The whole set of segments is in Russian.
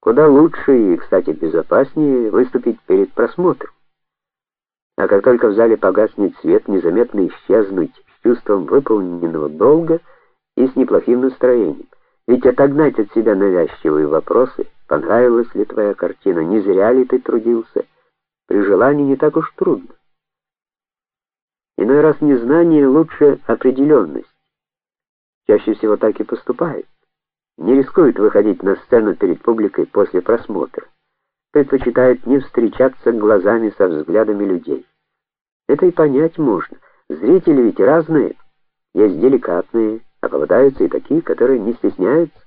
Куда лучше и, кстати, безопаснее выступить перед просмотром. А как только в зале погаснет свет, незаметно исчезнуть с чувством выполненного долга и с неплохим настроением. Ведь отогнать от себя навязчивые вопросы, понравилась ли твоя картина, не зря ли ты трудился, при желании не так уж трудно. Иной раз незнание лучше определенность. Чаще всего так и поступает. Не рискует выходить на сцену перед публикой после просмотра. Предпочитает не встречаться глазами со взглядами людей. Это и понять можно. Зрители ведь разные. Есть деликатные, а попадаются и такие, которые не стесняются.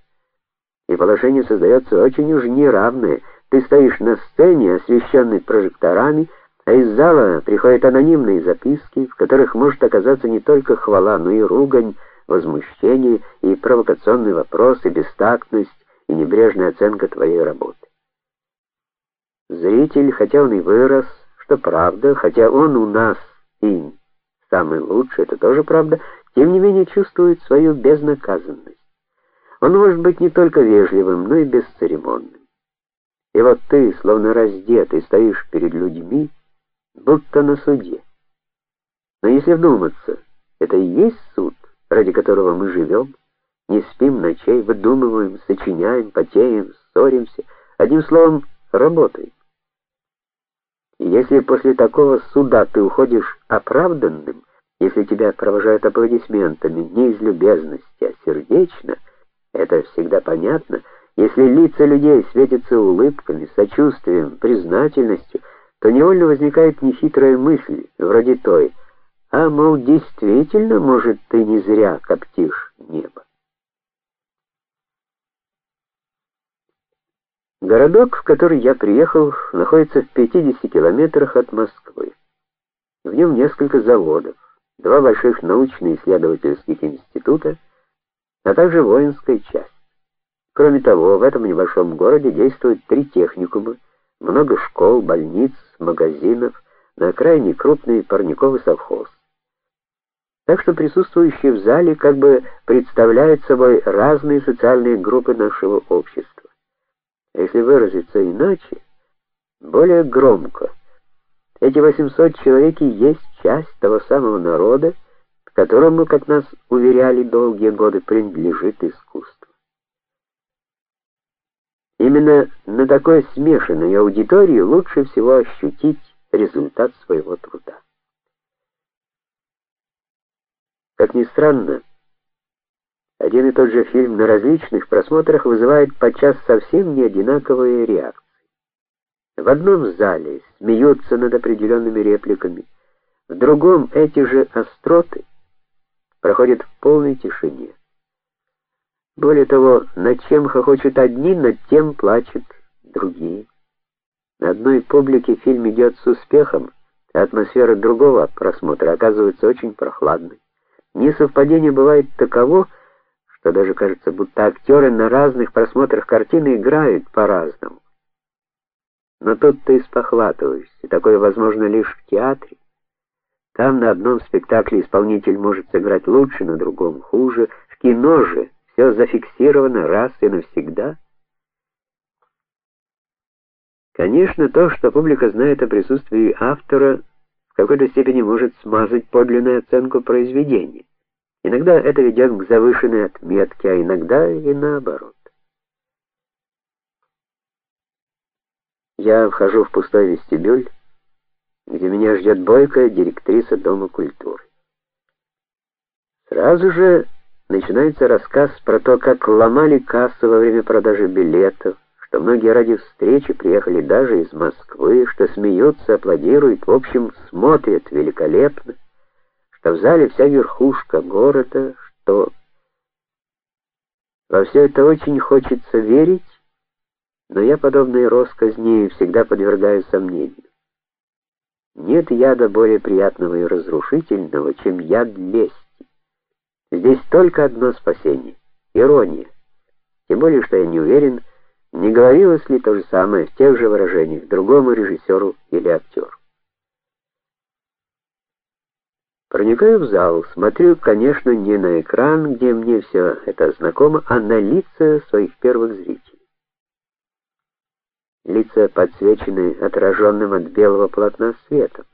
И положение создается очень уж неравное. Ты стоишь на сцене, освещенной прожекторами, а из зала приходят анонимные записки, в которых может оказаться не только хвала, но и ругань, возмущение и провокационные вопросы, бестактность и небрежная оценка твоей работы. Зритель, хотя он и вырос, что правда, хотя он у нас и самый лучший, это тоже правда, тем не менее чувствует свою безнаказанность. Он может быть не только вежливым, но и бесцеремонным. И вот ты, словно раздетый, стоишь перед людьми, будто на суде. Но если вдуматься, это и есть суд, ради которого мы живем, не спим ночей, выдумываем, сочиняем, потеем, ссоримся, одним словом, работаем. И если после такого суда ты уходишь оправданным, если тебя провожают аплодисментами не из любезности, а сердечно, это всегда понятно. Если лица людей светятся улыбками, сочувствием, признательностью, то невольно возникает нехитрая мысль, вроде той: а мол, действительно, может, ты не зря коптишь небо. Городок, в который я приехал, находится в 50 километрах от Москвы. В нем несколько заводов, два больших научно-исследовательских института, а также воинская часть. Кроме того, в этом небольшом городе действуют три техникума, много школ, больниц, магазинов, на окраине крупный парниковый совхоз. Так что присутствующие в зале как бы представляют собой разные социальные группы нашего общества если выразиться иначе, более громко. Эти 800 человек и есть часть того самого народа, которому, как нас уверяли долгие годы, принадлежит искусство. Именно на такой смешанной аудитории лучше всего ощутить результат своего труда. Как ни странно, один и тот же фильм на различных просмотрах вызывает подчас совсем не одинаковые реакции. В одном зале смеются над определенными репликами, в другом эти же остроты проходят в полной тишине. Более того, над чем хохочут одни, над тем плачут другие. На одной публике фильм идет с успехом, а атмосфера другого просмотра оказывается очень прохладной. Несовпадение бывает таково, что даже кажется, будто актеры на разных просмотрах картины играют по-разному. Но тут ты спохватываешься, такое возможно лишь в театре. Там на одном спектакле исполнитель может сыграть лучше, на другом хуже. В кино же все зафиксировано раз и навсегда. Конечно, то, что публика знает о присутствии автора, в какой-то степени может смазать подлинную оценку произведения. Иногда это ведет к завышенной отметке, а иногда и наоборот. Я вхожу в пустой вестибюль, где меня ждет бойкая директриса Дома культуры. Сразу же начинается рассказ про то, как ломали кассу во время продажи билетов, что многие ради встречи приехали даже из Москвы, что смеются, аплодируют, в общем, смотрят великолепно что в зале вся верхушка города, что во все это очень хочется верить, но я подобные россказни всегда подвергаю сомнению. Нет яда более приятного и разрушительного, чем яд лести. Здесь только одно спасение ирония. Тем более, что я не уверен, не говорилось ли то же самое в тех же выражениях другому режиссеру или актеру. Проникаю в зал, смотрю, конечно, не на экран, где мне все это знакомо, а на лица своих первых зрителей. Лица подсвечены отраженным от белого полотна светом.